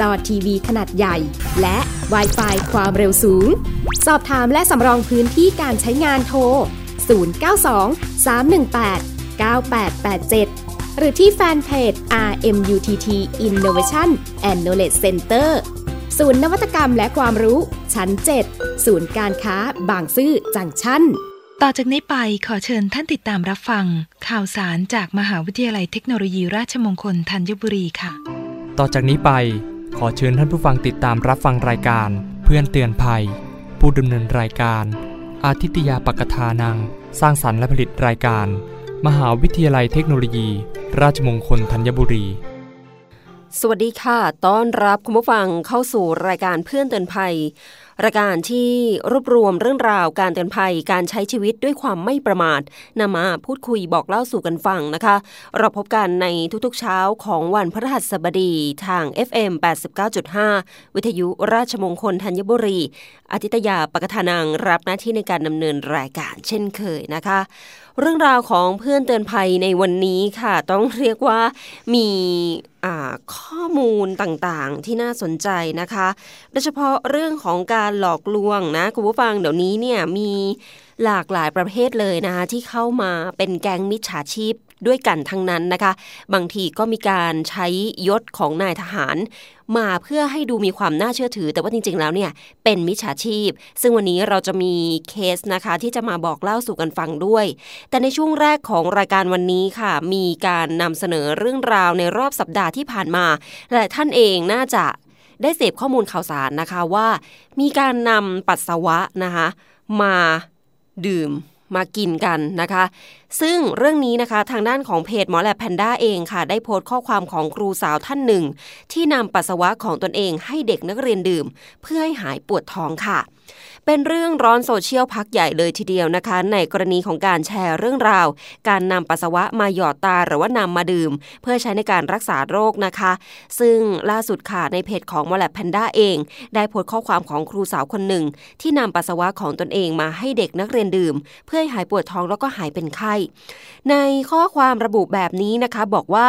จอทีวีขนาดใหญ่ และ w i ไฟความเร็วสูง สอบถามและสำรองพื้นที่การใช้งานโทร 092 318 9887 หรือที่แฟนเพจ RMUTT Innovation and Knowledge Center ศูนย์นวัตกรรมและความรู้ ชั้น 7 ศูนย์การค้าบางซื่อจังชั้น ต่อจากนี้ไปขอเชิญท่านติดตามรับฟัง ข่าวสารจากมหาวิทยาลัยเทคโนโลยีราชมงคลธัญบุรีค่ะ ต่อจากนี้ไป ขอเชิญท่านผู้ฟังติดตามรับฟังรายการ เพื่อนเตือนภัย ผู้ดำเนินรายการ อาทิตยาปกทานัง สร้างสรรค์และผลิตรายการ มหาวิทยาลัยเทคโนโลยี ราชมงคลธัญบุรี สวัสดีค่ะ ต้อนรับคุณผู้ฟังเข้าสู่รายการเพื่อนเตือนภัย รายการที่รวบรวมเรื่องราวการเตือนภัยการใช้ชีวิตด้วยความไม่ประมาทนำมาพูดคุยบอกเล่าสู่กันฟังนะคะ เราพบกันในทุกๆเช้าของวันพฤหัสบดีทาง FM 89.5 วิทยุราชมงคลธัญบุรี อาทิตยาปกทานังรับหน้าที่ในการดำเนินรายการเช่นเคยนะคะ เรื่องราวของเพื่อนเตือนภัยในวันนี้ค่ะ ต้องเรียกว่ามี ข้อมูลต่างๆ ที่น่าสนใจนะคะ โดยเฉพาะเรื่องของการหลอกลวงนะคุณผู้ฟังเดี๋ยวนี้เนี่ยมีหลากหลายประเภทเลยนะคะที่เข้ามาเป็นแก๊งมิจฉาชีพ ด้วยกันทั้งนั้นนะคะ บางทีก็มีการใช้ยศของนายทหาร มาเพื่อให้ดูมีความน่าเชื่อถือ แต่ว่าจริง ๆ แล้วเนี่ยเป็นมิจฉาชีพ ซึ่งวันนี้เราจะมีเคสนะคะ ที่จะมาบอกเล่าสู่กันฟังด้วย แต่ในช่วงแรกของรายการวันนี้ค่ะ มีการนำเสนอเรื่องราวในรอบสัปดาห์ที่ผ่านมาและท่านเองน่าจะได้เสพข้อมูลข่าวสารนะคะว่า มีการนำปัสสาวะนะคะมาดื่ม มากินกันนะคะ ซึ่งเรื่องนี้นะคะทางด้านของเพจหมอแลบแพนด้าเองค่ะ ได้โพสต์ข้อความของครูสาวท่านหนึ่ง ที่นำปัสสาวะของตนเองให้เด็กนักเรียนดื่ม เพื่อให้หายปวดท้องค่ะ เป็นเรื่องร้อนโซเชียลพักใหญ่เลยทีเดียวนะคะ ในกรณีของการแชร์เรื่องราว การนำปัสสาวะมาหยอดตาหรือว่านำมาดื่ม เพื่อใช้ในการรักษาโรคนะคะ ซึ่งล่าสุดค่ะในเพจของมอลแลบแพนด้าเอง ได้โพสต์ข้อความของครูสาวคนหนึ่ง ที่นำปัสสาวะของตนเองมาให้เด็กนักเรียนดื่ม เพื่อให้หายปวดท้องแล้วก็หายเป็นไข้ ในข้อความระบุแบบนี้นะคะ บอกว่า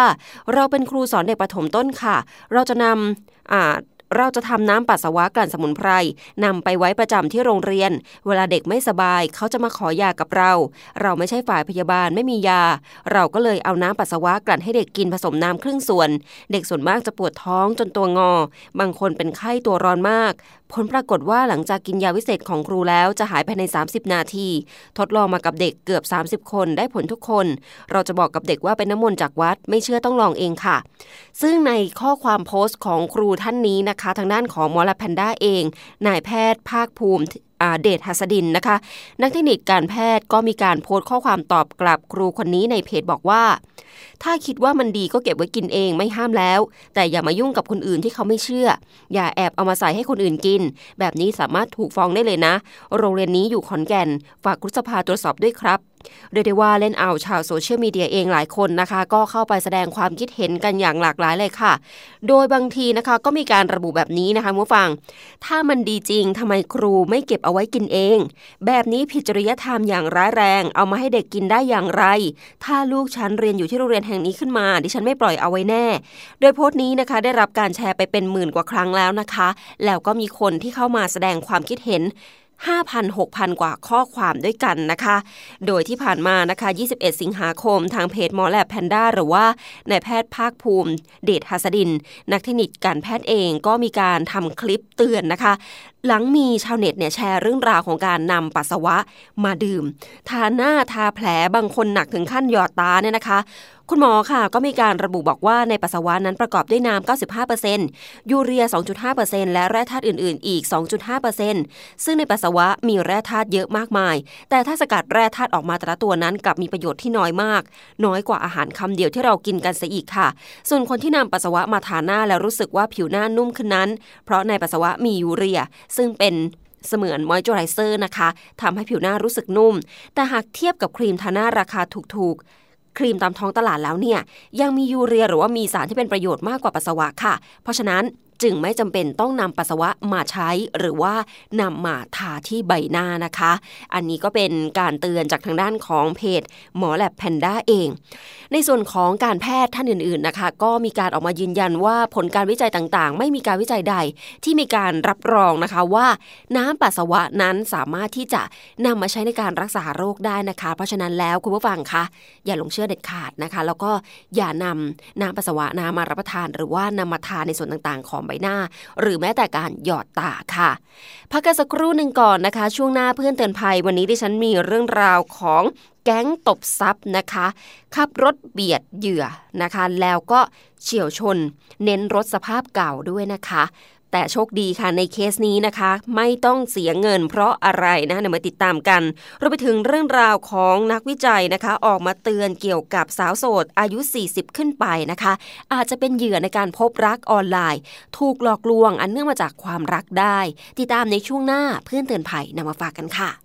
เราเป็นครูสอนเด็กประถมต้นค่ะ เราจะนำ เราจะทำน้ำปัสสาวะกลั่นสมุนไพรนำไปไว้ประจำที่โรงเรียน เวลาเด็กไม่สบายเขาจะมาขอยากับเรา เราไม่ใช่ฝ่ายพยาบาลไม่มียา เราก็เลยเอาน้ำปัสสาวะกลั่นให้เด็กกินผสมน้ำครึ่งส่วน เด็กส่วนมากจะปวดท้องจนตัวงอ บางคนเป็นไข้ตัวร้อนมาก ผลปรากฏว่าหลังจากกินยาวิเศษของครูแล้วจะหายภายใน 30 นาที ทดลองมากับเด็กเกือบ 30 คนได้ผลทุกคน เราจะบอกกับเด็กว่าเป็นน้ำมนต์จากวัด ไม่เชื่อต้องลองเองค่ะ ซึ่งในข้อความโพสต์ของครูท่านนี้นะคะทางด้านของมอลแพนด้าเอง นายแพทย์ภาคภูมิเดชหัสดินนะคะ นักเทคนิคการแพทย์ก็มีการโพสต์ข้อความตอบกลับครูคนนี้ในเพจบอกว่า ถ้าคิดว่ามันดีก็เก็บไว้กินเองไม่ห้ามแล้ว แต่อย่ามายุ่งกับคนอื่นที่เขาไม่เชื่อ อย่าแอบเอามาใส่ให้คนอื่นกิน แบบนี้สามารถถูกฟ้องได้เลยนะ โรงเรียนนี้อยู่ขอนแก่น ฝากครุสภาตรวจสอบด้วยครับ เรียกได้ว่าเล่นเอาชาวโซเชียลมีเดียเองหลายคนนะคะ ก็เข้าไปแสดงความคิดเห็นกันอย่างหลากหลายเลยค่ะ โดยบางทีนะคะก็มีการระบุแบบนี้นะคะผู้ฟัง ถ้ามันดีจริงทำไมครูไม่เก็บเอาไว้กินเอง แบบนี้ผิดจริยธรรมอย่างร้ายแรง เอามาให้เด็กกินได้อย่างไร ถ้าลูกฉันเรียนอยู่ที่โรงเรียนแห่งนี้ขึ้นมา ดิฉันไม่ปล่อยเอาไว้แน่ โดยโพสต์นี้นะคะได้รับการแชร์ไปเป็นหมื่นกว่าครั้งแล้วนะคะ แล้วก็มีคนที่เข้ามาแสดงความคิดเห็น 5,000-6,000 กว่าข้อความด้วยกันนะคะ โดยที่ผ่านมานะคะ 21 สิงหาคม ทางเพจหมอแลบแพนด้าหรือว่านายแพทย์ภาคภูมิ เดชหัสดิน นักเทคนิคการแพทย์เองก็มีการทำคลิปเตือนนะคะ หลังมีชาวเน็ตเนี่ยแชร์เรื่องราวของการนำปัสสาวะมาดื่ม ทาหน้าทาแผลบางคนหนักถึงขั้นหยอดตาเนี่ยนะคะ คุณหมอค่ะก็มีการระบุบอกว่าในปัสสาวะนั้นประกอบด้วยน้ำ95%ยูเรีย 2.5%และแร่ธาตุอื่น ๆ อีก 2.5%ซึ่งในปัสสาวะมีแร่ธาตุเยอะมากมาย แต่ถ้าสกัดแร่ธาตุออกมาแต่ละตัวนั้นกลับมีประโยชน์ที่น้อยมาก น้อยกว่าอาหารคำเดียวที่เรากินกันเสียอีกค่ะ ส่วนคนที่นำปัสสาวะมาทาหน้าแล้วรู้สึกว่าผิวหน้านุ่มขึ้นนั้น เพราะในปัสสาวะมียูเรีย ซึ่งเป็นเสมือนมอยเจอไรเซอร์นะคะทำให้ผิวหน้ารู้สึกนุ่ม แต่หากเทียบกับครีมทาหน้าราคาถูกๆ ครีมตามท้องตลาดแล้วเนี่ยยังมียูเรียหรือว่ามีสารที่เป็นประโยชน์มากกว่าปัสสาวะค่ะ เพราะฉะนั้น จึงไม่จำเป็นต้องนำปัสสาวะมาใช้หรือว่านำมาทาที่ใบหน้านะคะ อันนี้ก็เป็นการเตือนจากทางด้านของเพจหมอแลบแพนด้าเอง ในส่วนของการแพทย์ท่านอื่นๆนะคะ ก็มีการออกมายืนยันว่าผลการวิจัยต่างๆ ไม่มีการวิจัยใดที่มีการรับรองนะคะว่าน้ำปัสสาวะนั้นสามารถที่จะนำมาใช้ในการรักษาโรคได้นะคะ เพราะฉะนั้นแล้วคุณผู้ฟังคะอย่าหลงเชื่อเด็ดขาดนะคะ แล้วก็อย่านำน้ำปัสสาวะน้ำมารับประทาน หรือว่านำมาทานในส่วนต่างๆ ของใบหน้า หรือแม้แต่การหยอดตาค่ะ พักกันสักครู่หนึ่งก่อนนะคะ ช่วงหน้าเพื่อนเตือนภัยวันนี้ดิฉันมีเรื่องราวของแก๊งตบซับนะคะขับรถเบียดเหยื่อนะคะ แล้วก็เฉียวชน เน้นรถสภาพเก่าด้วยนะคะ แต่โชคดีค่ะในเคสนี้นะคะ ไม่ต้องเสียเงิน เพราะอะไรนะเดี๋ยวมาติดตามกันเราไปถึงเรื่องราวของนักวิจัยนะคะ ออกมาเตือนเกี่ยวกับสาวโสดอายุ 40 ขึ้นไปนะคะ อาจจะเป็นเหยื่อในการพบรักออนไลน์ ถูกหลอกลวงอันเนื่องมาจากความรักได้ ติดตามในช่วงหน้าเพื่อนเตือนภัยนำมาฝากกันค่ะ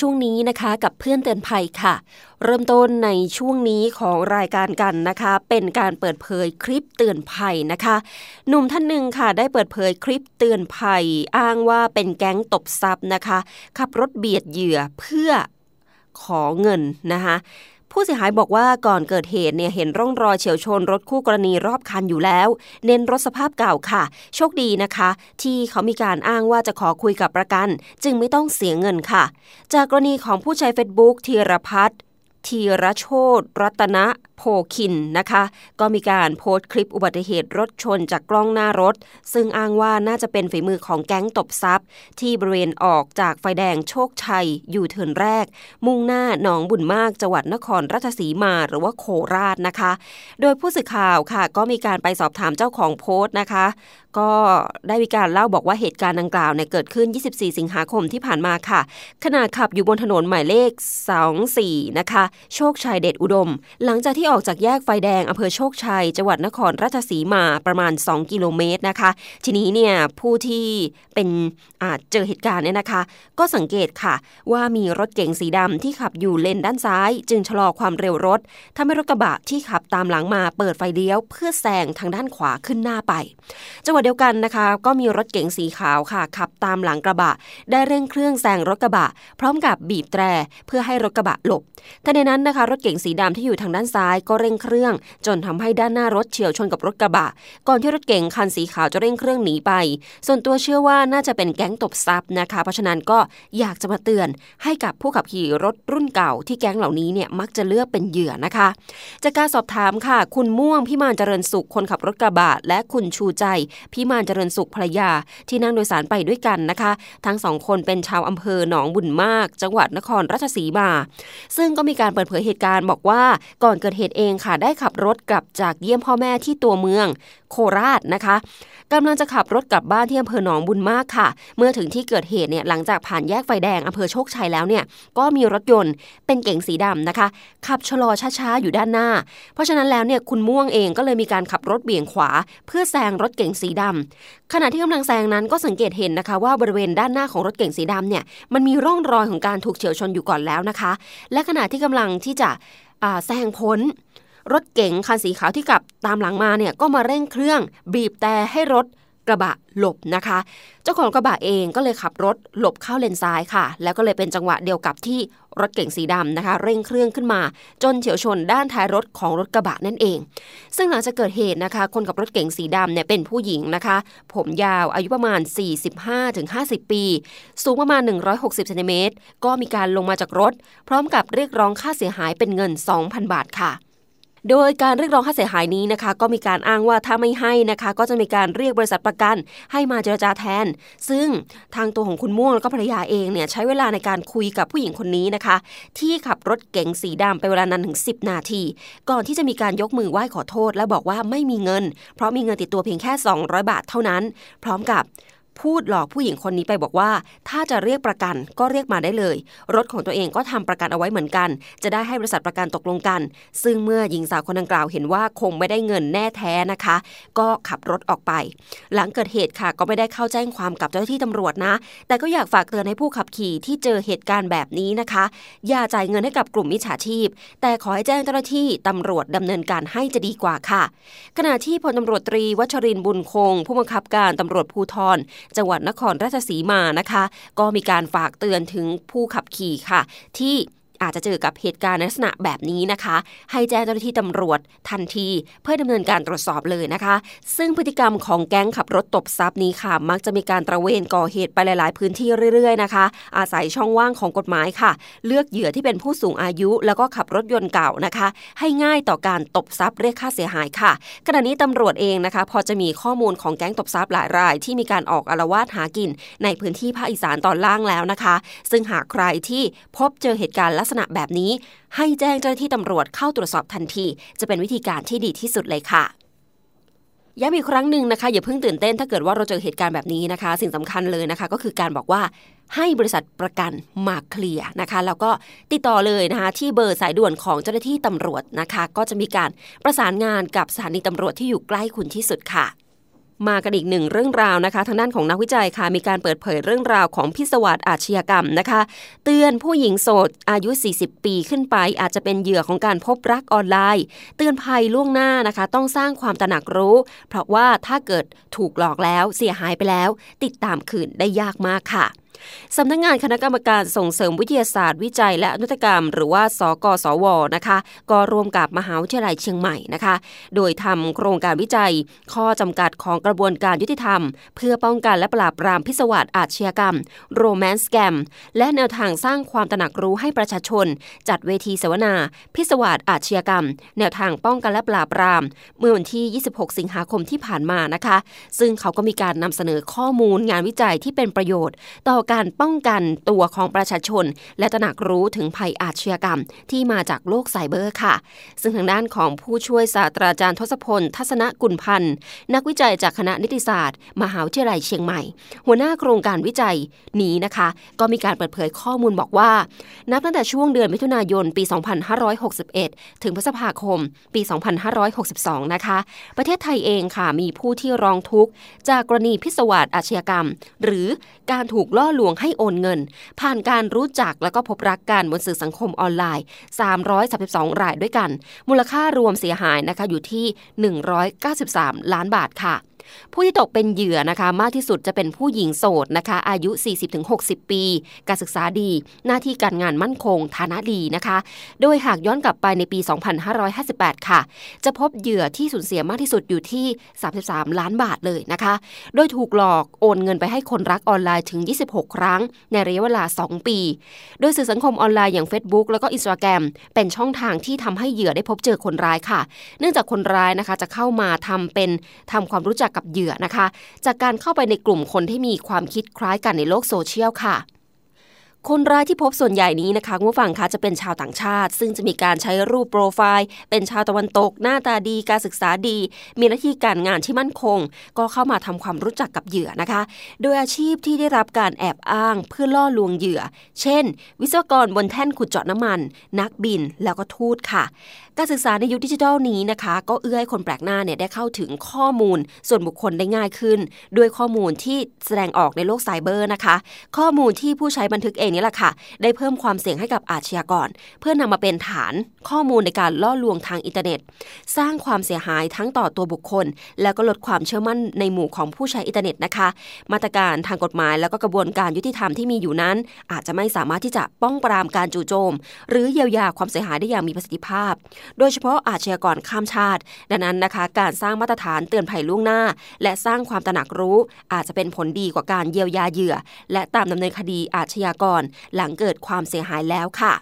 ช่วงนี้นะคะกับเพื่อนเตือนภัยค่ะ เริ่มต้นในช่วงนี้ของรายการกันนะคะ เป็นการเปิดเผยคลิปเตือนภัยนะคะ หนุ่มท่านหนึ่งค่ะ ได้เปิดเผยคลิปเตือนภัย อ้างว่าเป็นแก๊งตบทรัพย์นะคะ ขับรถเบียดเหยื่อเพื่อขอเงินนะคะ ผู้เสียหายบอกว่าก่อนเกิดเหตุเนี่ยเห็นร่องรอยเฉียวชนรถคู่กรณีรอบคันอยู่แล้ว เน้นรถสภาพเก่าค่ะ โชคดีนะคะ ที่เขามีการอ้างว่าจะขอคุยกับประกัน จึงไม่ต้องเสียเงินค่ะ จากกรณีของผู้ใช้ Facebook ธีรพัฒน์ธีรโชตรัตนะ โพคินนะคะ ก็มีการโพสต์คลิปอุบัติเหตุรถชนจากกล้องหน้ารถ ซึ่งอ้างว่าน่าจะเป็นฝีมือของแก๊งตบทรัพย์ที่บริเวณออกจากไฟแดงโชคชัย อยู่เทินแรก มุ่งหน้าหนองบุญมากจังหวัดนครราชสีมาหรือว่าโคราชนะคะ โดยผู้สื่อข่าวค่ะ ก็มีการไปสอบถามเจ้าของโพสต์นะคะ ก็ได้มีการเล่าบอกว่าเหตุการณ์ดังกล่าวเนี่ยเกิดขึ้น 24 สิงหาคมที่ผ่านมาค่ะขณะขับอยู่บนถนนหมายเลข 24 นะคะ โชคชัยเดชอุดม หลังจากที่ออกจากแยกไฟแดงอำเภอโชคชัย จังหวัดนครราชสีมาประมาณ 2 กิโลเมตรนะคะ ทีนี้เนี่ยผู้ที่เป็นอาจเจอเหตุการณ์เนี่ยนะคะ ก็สังเกตค่ะ ว่ามีรถเก๋งสีดำที่ขับอยู่เลนด้านซ้าย จึงชะลอความเร็วรถทำให้รถกระบะที่ขับตามหลังมาเปิดไฟเลี้ยว เพื่อแซงทางด้านขวาขึ้นหน้าไป จังหวะเดียวกันนะคะ ก็มีรถเก๋งสีขาวค่ะ ขับตามหลังกระบะ ได้เร่งเครื่องแซงรถกระบะ พร้อมกับบีบแตรเพื่อให้รถกระบะหลบแต่ในนั้นนะคะ รถเก๋งสีดำที่อยู่ทางด้านซ้ายก็เร่งเครื่อง จนทำให้ด้านหน้ารถเฉียวชนกับรถกระบะ ก่อนที่รถเก๋งคันสีขาวจะเร่งเครื่องหนีไป ส่วนตัวเชื่อว่าน่าจะเป็นแก๊งตบทรัพย์นะคะ เพราะฉะนั้นก็อยากจะมาเตือนให้กับผู้ขับขี่รถรุ่นเก่า ที่แก๊งเหล่านี้เนี่ยมักจะเลือกเป็นเหยื่อนะคะ จากการสอบถามค่ะ คุณม่วงพิมานเจริญสุขคนขับรถกระบะ และคุณชูใจพิมานเจริญสุขภรรยา ที่นั่งโดยสารไปด้วยกันนะคะ ทั้งสองคนเป็นชาวอำเภอหนองบุญมาก จังหวัดนครราชสีมา ซึ่งก็มีการเปิดเผยเหตุการณ์บอกว่าก่อนเกิดเหตุเองค่ะ ได้ขับรถกลับจากเยี่ยมพ่อแม่ที่ตัวเมืองโคราชนะคะกำลังจะขับรถกลับบ้านที่อำเภอหนองบุญมากค่ะ เมื่อถึงที่เกิดเหตุเนี่ยหลังจากผ่านแยกไฟแดงอำเภอโชคชัยแล้วเนี่ยก็มีรถยนต์เป็นเก๋งสีดำนะคะ ขับชะลอช้าๆอยู่ด้านหน้า เพราะฉะนั้นแล้วเนี่ยคุณม่วงเองก็เลยมีการขับรถเบี่ยงขวา เพื่อแซงรถเก๋งสีดำขณะที่กำลังแซงนั้นก็สังเกตเห็นนะคะ ว่าบริเวณด้านหน้าของรถเก๋งสีดำเนี่ยมันมีร่องรอยของการถูกเฉียวชนอยู่ก่อนแล้วนะคะ และขณะที่กำลังที่จะ แซงพ้น รถเก๋งคันสีขาวที่ขับตามหลังมาเนี่ยก็มาเร่งเครื่อง บีบแต่ให้รถ กระบะหลบนะคะ เจ้าของกระบะเองก็เลยขับรถหลบเข้าเลนซ้ายค่ะ แล้วก็เลยเป็นจังหวะเดียวกับที่รถเก๋งสีดำนะคะ เร่งเครื่องขึ้นมา จนเฉียวชนด้านท้ายรถของรถกระบะนั่นเอง ซึ่งหลังจากเกิดเหตุนะคะ คนขับรถเก๋งสีดำเนี่ยเป็นผู้หญิงนะคะ ผมยาวอายุประมาณ 45-50 ปี สูงประมาณ 160เซนติเมตรก็มีการลงมาจากรถ พร้อมกับเรียกร้องค่าเสียหายเป็นเงิน 2,000 บาทค่ะ โดยการเรียกร้องค่าเสียหายนี้นะคะ ก็มีการอ้างว่าถ้าไม่ให้นะคะ ก็จะมีการเรียกบริษัทประกัน ให้มาเจรจาแทน ซึ่งทางตัวของคุณม่วงแล้วก็ภรรยาเองเนี่ยใช้เวลาในการคุยกับผู้หญิงคนนี้นะคะ ที่ขับรถเก๋งสีดำไปเวลานานถึง 10 นาที ก่อนที่จะมีการยกมือไหว้ขอโทษ และบอกว่าไม่มีเงิน เพราะมีเงินติดตัวเพียงแค่ 200 บาทเท่านั้น พร้อมกับ พูดหลอกผู้หญิงคนนี้ไปบอกว่า ถ้าจะเรียกประกันก็เรียกมาได้เลย รถของตัวเองก็ทำประกันเอาไว้เหมือนกัน จะได้ให้บริษัทประกันตกลงกัน ซึ่งเมื่อหญิงสาวคนดังกล่าวเห็นว่าคงไม่ได้เงินแน่แท้นะคะ ก็ขับรถออกไป หลังเกิดเหตุค่ะ ก็ไม่ได้เข้าแจ้งความกับเจ้าหน้าที่ตำรวจนะ แต่ก็อยากฝากเตือนให้ผู้ขับขี่ที่เจอเหตุการณ์แบบนี้นะคะ อย่าจ่ายเงินให้กับกลุ่มมิจฉาชีพ แต่ขอให้แจ้งเจ้าหน้าที่ตำรวจดำเนินการให้จะดีกว่าค่ะ ขณะที่พลตำรวจตรีวัชรินบุญคง ผู้บังคับการตำรวจภูธรจังหวัดนครราชสีมานะคะ ก็มีการฝากเตือนถึงผู้ขับขี่ค่ะ ที่ อาจจะเจอกับเหตุการณ์ลักษณะแบบนี้นะคะ ให้แจ้งเจ้าหน้าที่ตำรวจทันที เพื่อดำเนินการตรวจสอบเลยนะคะ ซึ่งพฤติกรรมของแก๊งขับรถตบทรัพย์นี้ค่ะ มักจะมีการตระเวนก่อเหตุไปหลาย ๆ พื้นที่เรื่อย ๆ นะคะ อาศัยช่องว่างของกฎหมายค่ะ เลือกเหยื่อที่เป็นผู้สูงอายุ แล้วก็ขับรถยนต์เก่านะคะ ให้ง่ายต่อการตบทรัพย์เรียกค่าเสียหายค่ะขณะนี้ตำรวจเองนะคะ พอจะมีข้อมูลของแก๊งตบทรัพย์หลายรายที่มีการออกอารวาสหากิน ในพื้นที่ภาคอีสานตอนล่างแล้วนะคะ ซึ่งหากใครที่พบเจอเหตุการณ์ลักษณะแบบนี้ ให้แจ้งเจ้าหน้าที่ตำรวจเข้าตรวจสอบทันที จะเป็นวิธีการที่ดีที่สุดเลยค่ะย้ำอีกครั้งหนึ่งนะคะ อย่าเพิ่งตื่นเต้นถ้าเกิดว่าเราเจอเหตุการณ์แบบนี้นะคะ สิ่งสำคัญเลยนะคะ ก็คือการบอกว่าให้บริษัทประกันมาเคลียร์นะคะ แล้วก็ติดต่อเลยนะคะ ที่เบอร์สายด่วนของเจ้าหน้าที่ตำรวจนะคะ ก็จะมีการประสานงานกับสถานีตำรวจที่อยู่ใกล้คุณที่สุดค่ะ มากันอีกหนึ่งเรื่องราวนะคะทางด้านของนักวิจัยค่ะมีการเปิดเผยเรื่องราวของพิศวาสอาชญากรรมนะคะ เตือนผู้หญิงโสดอายุ 40 ปีขึ้นไป อาจจะเป็นเหยื่อของการพบรักออนไลน์ เตือนภัยล่วงหน้านะคะ ต้องสร้างความตระหนักรู้ เพราะว่าถ้าเกิดถูกหลอกแล้วเสียหายไปแล้ว ติดตามคืนได้ยากมากค่ะ สำนักงงานคณะกรรมการส่งเสริมวิทยาศาสตร์วิจัย และอนุตกรรม หรือว่า สกสวนะคะ ก็ร่วมกับมหาวิทยาลัยเชียงใหม่นะคะ โดยทำโครงการวิจัย ข้อจำกัดของกระบวนการยุติธรรม เพื่อป้องกันและปราบปรามพิศวาสอาชญากรรม โรแมนส์แกมและแนวทางสร้างความตระหนักรู้ให้ประชาชน จัดเวทีเสวนา พิศวาสอาชญากรรม แนวทางป้องกันและปราบปราม เมื่อวันที่ 26 สิงหาคมที่ผ่านมานะคะ ซึ่งเขาก็มีการนำเสนอข้อมูลงานวิจัยที่เป็นประโยชน์ ต่อการป้องกันตัวของประชาชน และตระหนักรู้ถึงภัยอาชญากรรม ที่มาจากโลกไซเบอร์ค่ะ ซึ่งทางด้านของผู้ช่วยศาสตราจารย์ทศพล ทัศนกุลพันธ์นักวิจัยจากคณะนิติศาสตร์ มหาวิทยาลัยเชียงใหม่ หัวหน้าโครงการวิจัยนี้นะคะ ก็มีการเปิดเผยข้อมูลบอกว่า นับตั้งแต่ช่วงเดือนมิถุนายนปี 2561 ถึงพฤษภาคม ปี 2562 นะคะ ประเทศไทยเองค่ะมีผู้ที่ร้องทุกข์จากกรณีพิศวาสอาชญากรรม หรือการถูกล่อลลวงให้โอนเงิน ผ่านการรู้จักแล้วก็พบรักกันบนสื่อสังคมออนไลน์ 332 รายด้วยกัน มูลค่ารวมเสียหายนะคะอยู่ที่ 193 ล้านบาทค่ะ ผู้ที่ตกเป็นเหยื่อนะคะ มากที่สุดจะเป็นผู้หญิงโสดนะคะ อายุ 40-60 ปี การศึกษาดี หน้าที่การงานมั่นคง ฐานะดีนะคะ โดยหากย้อนกลับไปในปี 2558 ค่ะ จะพบเหยื่อที่สูญเสียมากที่สุดอยู่ที่ 33 ล้านบาทเลยนะคะ โดยถูกหลอกโอนเงินไปให้คนรักออนไลน์ถึง 26 ครั้ง ในระยะเวลา 2 ปี โดยสื่อสังคมออนไลน์อย่าง Facebook แล้วก็ Instagram เป็นช่องทางที่ทำให้เหยื่อได้พบเจอคนร้ายค่ะ เนื่องจากคนร้ายนะคะจะเข้ามาทำเป็นทำความรู้จักกับเหยื่อนะคะ จากการเข้าไปในกลุ่มคนที่มีความคิดคล้ายกันในโลกโซเชียลค่ะ คนร้ายที่พบส่วนใหญ่นี้นะคะคุณผู้ฟังคะจะเป็นชาวต่างชาติ ซึ่งจะมีการใช้รูปโปรไฟล์ เป็นชาวตะวันตก หน้าตาดีการศึกษาดี มีหน้าที่การงานที่มั่นคง ก็เข้ามาทำความรู้จักกับเหยื่อนะคะ โดยอาชีพที่ได้รับการแอบอ้างเพื่อล่อลวงเหยื่อ เช่น วิศวกรบนแท่นขุดเจาะน้ำมัน นักบินแล้วก็ทูตค่ะ การศึกษาในยุคดิจิทัลนี้นะคะ ก็เอื้อให้คนแปลกหน้าเนี่ยได้เข้าถึงข้อมูล ส่วนบุคคลได้ง่ายขึ้น ด้วยข้อมูลที่แสดงออกในโลกไซเบอร์นะคะ ข้อมูลที่ผู้ใช้บันทึกเองนี่แหละค่ะ ได้เพิ่มความเสี่ยงให้กับอาชญากร เพื่อนำมาเป็นฐานข้อมูลในการล่อลวงทางอินเทอร์เน็ต สร้างความเสียหายทั้งต่อตัวบุคคล แล้วก็ลดความเชื่อมั่นในหมู่ของผู้ใช้อินเทอร์เน็ตนะคะ มาตรการทางกฎหมายแล้วก็กระบวนการยุติธรรมที่มีอยู่นั้น อาจจะไม่สามารถที่จะป้องปรามการจู่โจม หรือเยียวยาความเสียหายได้อย่างมีประสิทธิภาพ โดยเฉพาะอาชญากรข้ามชาติ ดังนั้นนะคะ การสร้างมาตรฐานเตือนภัยล่วงหน้า และสร้างความตระหนักรู้ อาจจะเป็นผลดีกว่าการเยียวยาเหยื่อ และตามดำเนินคดีอาชญากรหลังเกิดความเสียหายแล้วค่ะ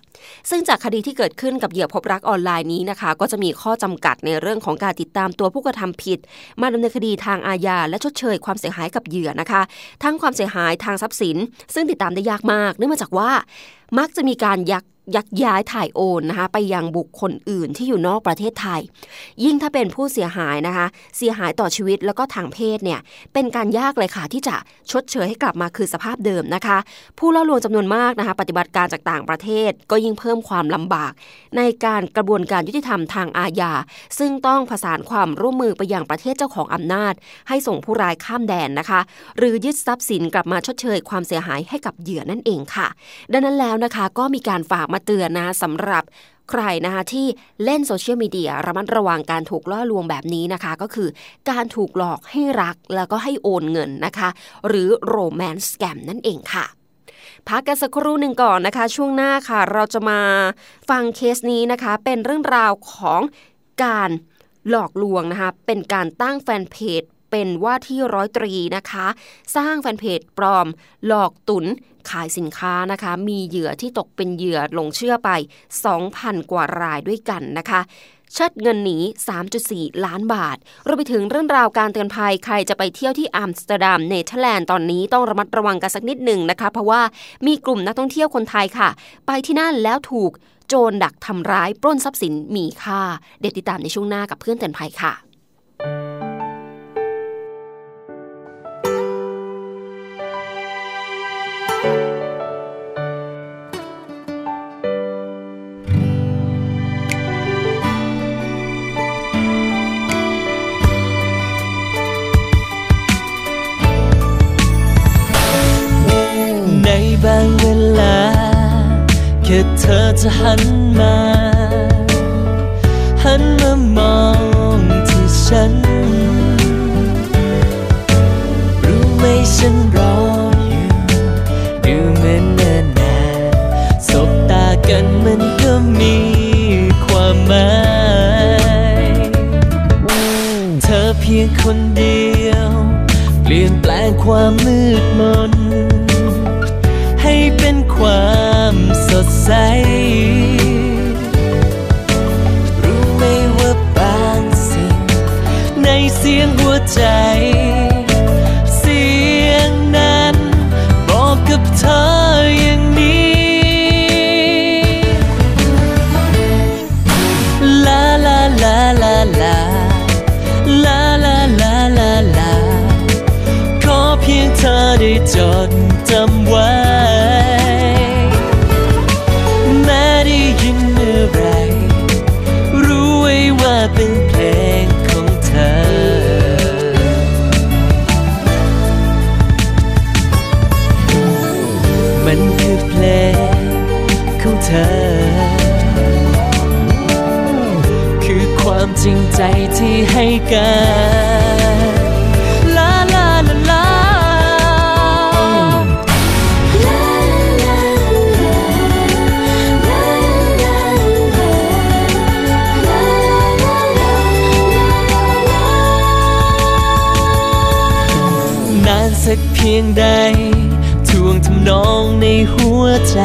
ซึ่งจากคดีที่เกิดขึ้นกับเหยื่อพบรักออนไลน์นี้นะคะ ก็จะมีข้อจำกัดในเรื่องของการติดตามตัวผู้กระทำผิด มาดำเนินคดีทางอาญาและชดเชยความเสียหายกับเหยื่อนะคะ ทั้งความเสียหายทางทรัพย์สิน ซึ่งติดตามได้ยากมาก เนื่องมาจากว่า มักจะมีการยักยักย้ายถ่ายโอนนะคะไปยังบุคคลอื่นที่อยู่นอกประเทศไทย ยิ่งถ้าเป็นผู้เสียหายนะคะ เสียหายต่อชีวิตแล้วก็ทางเพศเนี่ยเป็นการยากเลยค่ะที่จะชดเชยให้กลับมาคือสภาพเดิมนะคะ ผู้ล่อลวงจำนวนมากนะคะ ปฏิบัติการจากต่างประเทศ ก็ยิ่งเพิ่มความลำบาก ในการกระบวนการยุติธรรมทางอาญาซึ่งต้องผสานความร่วมมือไปยังประเทศเจ้าของอำนาจ ให้ส่งผู้ร้ายข้ามแดนนะคะ หรือยึดทรัพย์สินกลับมาชดเชยความเสียหายให้กับเหยื่อนั่นเองค่ะ ดังนั้นแล้วนะคะ ก็มีการฝากมาเตือนนะสำหรับใครนะคะที่เล่นโซเชียลมีเดียระมัดระวังการถูกล่อลวงแบบนี้นะคะ ก็คือการถูกหลอกให้รักแล้วก็ให้โอนเงินนะคะ หรือโรแมนต์แกมนั่นเองค่ะ พักกันสักครู่หนึ่งก่อนนะคะ ช่วงหน้าค่ะ เราจะมาฟังเคสนี้นะคะ เป็นเรื่องราวของการหลอกลวงนะคะ เป็นการตั้งแฟนเพจเป็นว่าที่ร้อยตรีนะคะ สร้างแฟนเพจปลอม หลอกตุ๋น ขายสินค้านะคะ มีเหยื่อที่ตกเป็นเหยื่อหลงเชื่อไป 2,000 กว่ารายด้วยกันนะคะเชิดเงินหนี 3.4 ล้านบาทรวมไปถึงเรื่องราวการเตือนภัยใครจะไปเที่ยวที่อัมสเตอร์ดัมเนเธอร์แลนด์ตอนนี้ต้องระมัดระวังกันสักนิดหนึ่งนะคะ เพราะว่ามีกลุ่มนักท่องเที่ยวคนไทยค่ะ ไปที่นั่นแล้วถูกโจรดักทำร้ายปล้นทรัพย์สินมีค่า เดี๋ยวติดตามในช่วงหน้ากับเพื่อนเตือนภัยค่ะ เธ พียงใดทวงทำนองในหัวใจ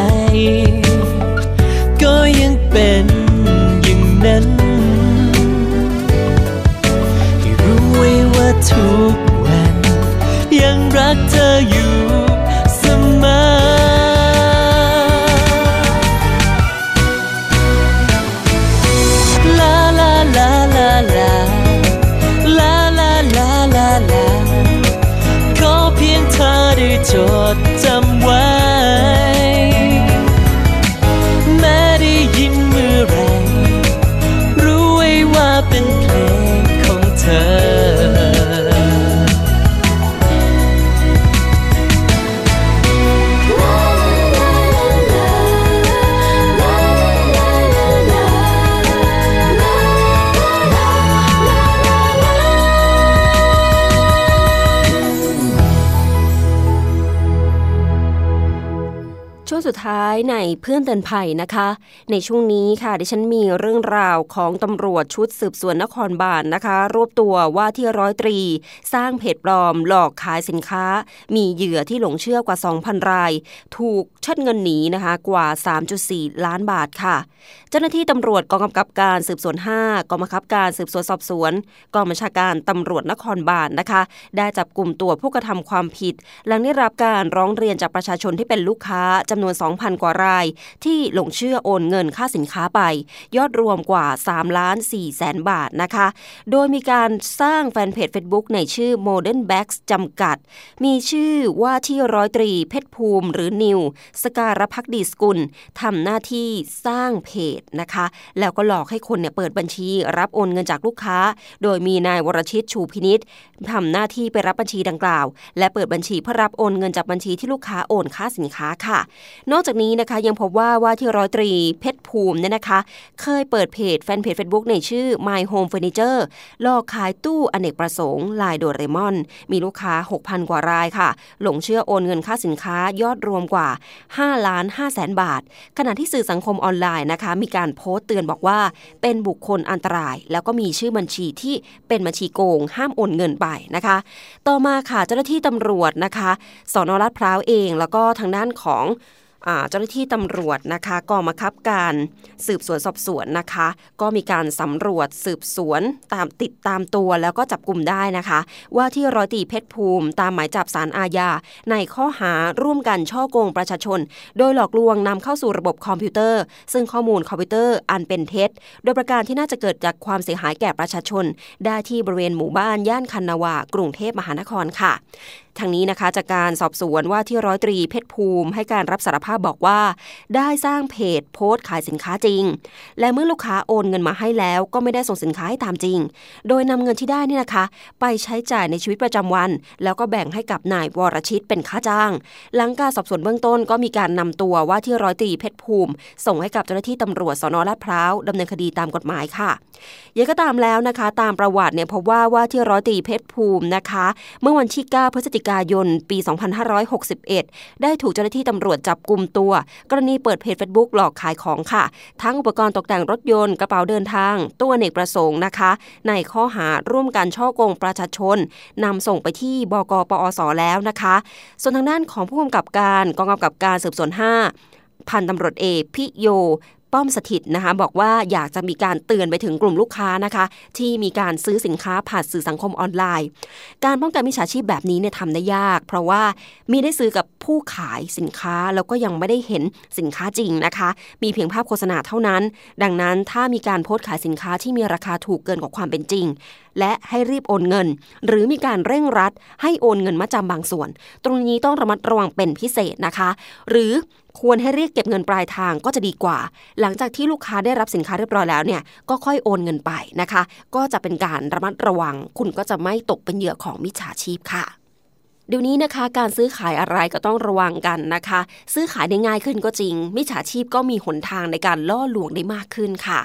สุดท้ายในเพื่อนเตือนภัยนะคะ ในช่วงนี้ค่ะดิฉันมีเรื่องราวของตำรวจชุดสืบสวนนครบาลนนะคะ รวบตัวว่าที่ร้อยตรี สร้างเพจปลอม หลอกขายสินค้า มีเหยื่อที่หลงเชื่อกว่า 2,000 ราย ถูกเชิดเงินหนีนะคะกว่า 3.4 ล้านบาทค่ะ เจ้าหน้าที่ตำรวจกองกำกับการสืบสวน 5กองบังคับการสืบสวนสอบสวนกองบัญชาการตำรวจนครบาลนนะคะ ได้จับกลุ่มตัวผู้กระทำความผิด หลังได้รับการร้องเรียนจากประชาชนที่เป็นลูกค้าจำนวน2,000 กว่าราย ที่หลงเชื่อโอนเงินค่าสินค้าไป ยอดรวมกว่า3ล้าน4แสนบาทนะคะ โดยมีการสร้างแฟนเพจ Facebook ในชื่อ Modern Bags จำกัด มีชื่อว่าที่ร้อยตรีเพชรภูมิหรือนิว สการพักดีสกุลทำหน้าที่สร้างเพจนะคะ แล้วก็หลอกให้คนเนี่ยเปิดบัญชี รับโอนเงินจากลูกค้า โดยมีนายวรชิตชูพินิษทำหน้าที่ไปรับบัญชีดังกล่าว และเปิดบัญชีเพื่อรับโอนเงินจากบัญชีที่ลูกค้าโอนค่าสินค้าค่ะ นนอกจากนี้นะคะยังพบว่าว่าที่ร้อยตรีเพชรภูมิเนี่ยนะคะ เคยเปิดเพจแฟนเพจ Facebook ในชื่อ My Home Furniture ลอกขายตู้อเนกประสงค์ลายโดเรมอน มีลูกค้า 6,000 กว่ารายค่ะ หลงเชื่อโอนเงินค่าสินค้ายอดรวมกว่า5ล้าน5แสนบาท ขณะที่สื่อสังคมออนไลน์นะคะ มีการโพสต์เตือนบอกว่า เป็นบุคคลอันตราย แล้วก็มีชื่อบัญชีที่เป็นบัญชีโกง ห้ามโอนเงินไปนะคะ ต่อมาค่ะเจ้าหน้าที่ตำรวจนะคะสอนอลาดพร้าวเอง แล้วก็ทางด้านของ เจ้าหน้าที่ตำรวจนะคะกองบังคับการสืบสวนสอบสวนนะคะ ก็มีการสำรวจสืบสวนตามติดตามตัวแล้วก็จับกลุ่มได้นะคะ ว่าที่ร้อยตีเพชรภูมิ ตามหมายจับสารอาญาในข้อหาร่วมกันช่อโกงประชาชน โดยหลอกลวงนำเข้าสู่ระบบคอมพิวเตอร์ ซึ่งข้อมูลคอมพิวเตอร์อันเป็นเท็จ โดยประการที่น่าจะเกิดจากความเสียหายแก่ประชาชน ได้ที่บริเวณหมู่บ้านย่านคันนายาวกรุงเทพมหานครค่ะ ทางนี้นะคะจากการสอบสวนว่าที่ร้อยตรีเพชรภูมิ ให้การรับสารภาพบอกว่า ได้สร้างเพจโพสต์ขายสินค้าจริง และเมื่อลูกค้าโอนเงินมาให้แล้ว ก็ไม่ได้ส่งสินค้าให้ตามจริง โดยนำเงินที่ได้นี่นะคะ ไปใช้จ่ายในชีวิตประจำวัน แล้วก็แบ่งให้กับนายวรชิตเป็นค่าจ้าง หลังการสอบสวนเบื้องต้นก็มีการนำตัวว่าที่ร้อยตรีเพชรภูมิ ส่งให้กับเจ้าหน้าที่ตำรวจสนลาดพร้าวดำเนินคดีตามกฎหมายค่ะยังก็ตามแล้วนะคะ ตามประวัติเนี่ยพบว่าว่าที่ร้อยตรีเพชรภูมินะคะ เมื่อวันที่ 9 พฤศจิกายน ปี 2561 ได้ถูกเจ้าหน้าที่ตำรวจจับกลุ่มตัว กรณีเปิดเพจ Facebook หลอกขายของค่ะ ทั้งอุปกรณ์ตกแต่งรถยนต์กระเป๋าเดินทาง ตัวเนกประสงค์นะคะ ในข้อหาร่วมกันช่อกงประชาชนนำส่งไปที่บกปอสแล้วนะคะ ส่วนทางด้านของผู้กำกับการกองกำกับการสืบสวน 5พันตำรวจเอกพิโย ป้อมสถิตนะคะ บอกว่าอยากจะมีการเตือนไปถึงกลุ่มลูกค้านะคะ ที่มีการซื้อสินค้าผ่านสื่อสังคมออนไลน์ การป้องกันมิจฉาชีพแบบนี้เนี่ยทำได้ยาก เพราะว่ามีได้ซื้อกับผู้ขายสินค้าแล้วก็ยังไม่ได้เห็นสินค้าจริงนะคะ มีเพียงภาพโฆษณาเท่านั้น ดังนั้นถ้ามีการโพสต์ขายสินค้าที่มีราคาถูกเกินกว่าความเป็นจริง และให้รีบโอนเงิน หรือมีการเร่งรัด ให้โอนเงินมาจำบางส่วน ตรงนี้ต้องระมัดระวังเป็นพิเศษนะคะ หรือควรให้เรียกเก็บเงินปลายทางก็จะดีกว่า หลังจากที่ลูกค้าได้รับสินค้าเรียบร้อยแล้วเนี่ยก็ค่อยโอนเงินไปนะคะ ก็จะเป็นการระมัดระวัง คุณก็จะไม่ตกเป็นเหยื่อของมิจฉาชีพค่ะเดี๋ยวนี้นะคะการซื้อขายอะไรก็ต้องระวังกันนะคะ ซื้อขายได้ง่ายขึ้นก็จริง มิจฉาชีพก็มีหนทางในการล่อลวงได้มากขึ้นค่ะ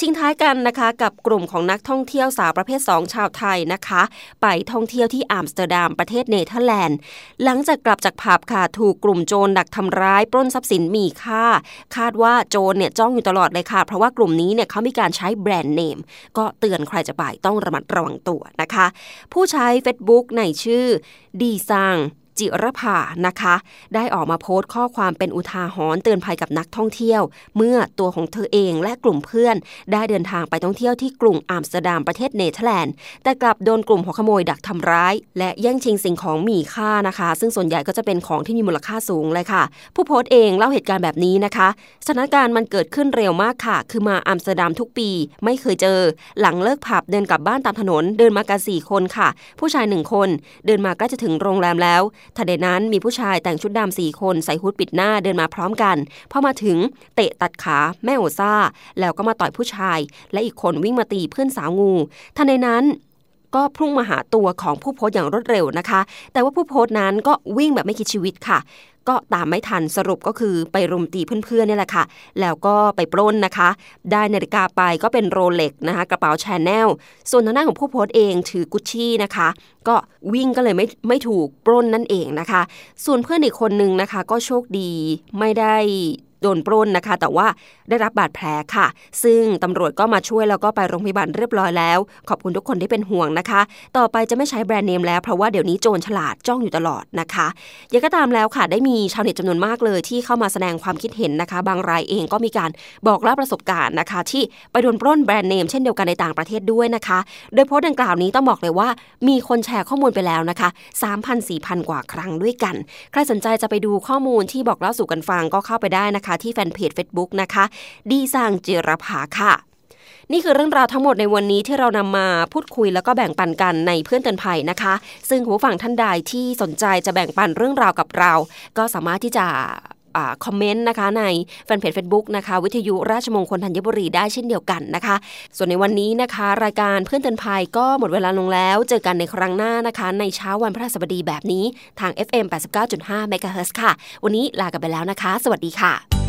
ทิ้งท้ายกันนะคะกับกลุ่มของนักท่องเที่ยวสาวประเภท 2 ชาวไทยนะคะ ไปท่องเที่ยวที่อัมสเตอร์ดัมประเทศเนเธอร์แลนด์ หลังจากกลับจากผับค่ะถูกกลุ่มโจรดักทำร้ายปล้นทรัพย์สินมีค่า คาดว่าโจรเนี่ยจ้องอยู่ตลอดเลยค่ะ เพราะว่ากลุ่มนี้เนี่ยเขามีการใช้แบรนด์เนมก็เตือนใครจะไปต้องระมัดระวังตัวนะคะ ผู้ใช้ Facebook ในชื่อดีซัง จิรภานะคะ ได้ออกมาโพสต์ข้อความเป็นอุทาหรณ์เตือนภัยกับนักท่องเที่ยว เมื่อตัวของเธอเองและกลุ่มเพื่อน ได้เดินทางไปท่องเที่ยวที่กรุงอัมสเตอร์ดัมประเทศเนเธอร์แลนด์ แต่กลับโดนกลุ่มหัวขโมยดักทำร้าย และแย่งชิงสิ่งของมีค่านะคะ ซึ่งส่วนใหญ่ก็จะเป็นของที่มีมูลค่าสูงเลยค่ะ ผู้โพสต์เองเล่าเหตุการณ์แบบนี้นะคะสถานการณ์มันเกิดขึ้นเร็วมากค่ะ คือมาอัมสเตอร์ดัมทุกปี ไม่เคยเจอ หลังเลิกผับเดินกลับบ้านตามถนน เดินมากันสี่คนค่ะ ผู้ชายหนึ่งคน เดินมาใกล้จะถึงโรงแรมแล้วทันใดนั้นมีผู้ชายแต่งชุดดำสี่คนใส่ hood ปิดหน้าเดินมาพร้อมกัน พอมาถึงเตะตัดขาแม่โอซ่า แล้วก็มาต่อยผู้ชาย และอีกคนวิ่งมาตีเพื่อนสาวงูทันใดนั้น ก็พุ่งมาหาตัวของผู้โพสต์อย่างรวดเร็วนะคะ แต่ว่าผู้โพสต์นั้นก็วิ่งแบบไม่คิดชีวิตค่ะ ก็ตามไม่ทันสรุปก็คือไปรุมตีเพื่อนๆนี่แหละค่ะ แล้วก็ไปปล้นนะคะ ได้นาฬิกาไปก็เป็น Rolex นะคะ กระเป๋าแชาแนลส่วนทางด้านของผู้โพสต์เองถือกุชชี่นะคะ ก็วิ่งก็เลยไม่ไม่ถูกปล้นนั่นเองนะคะ ส่วนเพื่อนอีกคนนึงนะคะ ก็โชคดีไม่ได้ โดนปล้นนะคะ แต่ว่าได้รับบาดแผลค่ะ ซึ่งตำรวจก็มาช่วยแล้วก็ไปโรงพยาบาลเรียบร้อยแล้ว ขอบคุณทุกคนที่เป็นห่วงนะคะ ต่อไปจะไม่ใช้แบรนด์เนมแล้วเพราะว่าเดี๋ยวนี้โจรฉลาดจ้องอยู่ตลอดนะคะยังก็ตามแล้วค่ะ ได้มีชาวเน็ตจำนวนมากเลย ที่เข้ามาแสดงความคิดเห็นนะคะ บางรายเองก็มีการบอกเล่าประสบการณ์นะคะ ที่ไปโดนปล้นแบรนด์เนมเช่นเดียวกันในต่างประเทศด้วยนะคะ โดยโพสต์ดังกล่าวนี้ต้องบอกเลยว่า มีคนแชร์ข้อมูลไปแล้วนะคะ 3,000-4,000 กว่าครั้งด้วยกัน ใครสนใจจะไปดูข้อมูลที่บอกเล่าสู่กันฟังก็เข้าไปได้นะคะที่แฟนเพจ Facebook นะคะ ดีสร้างจิรภาค่ะ นี่คือเรื่องราวทั้งหมดในวันนี้ที่เรานำมาพูดคุยแล้วก็แบ่งปันกันในเพื่อนเตือนภัยนะคะ ซึ่งผู้ฟังท่านใดที่สนใจจะแบ่งปันเรื่องราวกับเรา ก็สามารถที่จะคอมเมนต์นะคะในแฟนเพจ Facebook นะคะวิทยุราชมงคลธัญบุรีได้เช่นเดียวกันนะคะ ส่วนในวันนี้นะคะ รายการเพื่อนเตือนภัยก็หมดเวลาลงแล้ว เจอกันในครั้งหน้านะคะ ในเช้าวันพระสบดีแบบนี้ทาง FM 89.5 MHz ค่ะ วันนี้ลากันไปแล้วนะคะ สวัสดีค่ะ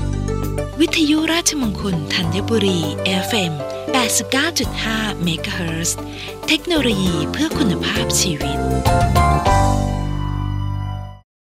วิทยุราชมงคลธัญบุรี FM 89.5 MHz เทคโนโลยีเพื่อคุณภาพชีวิต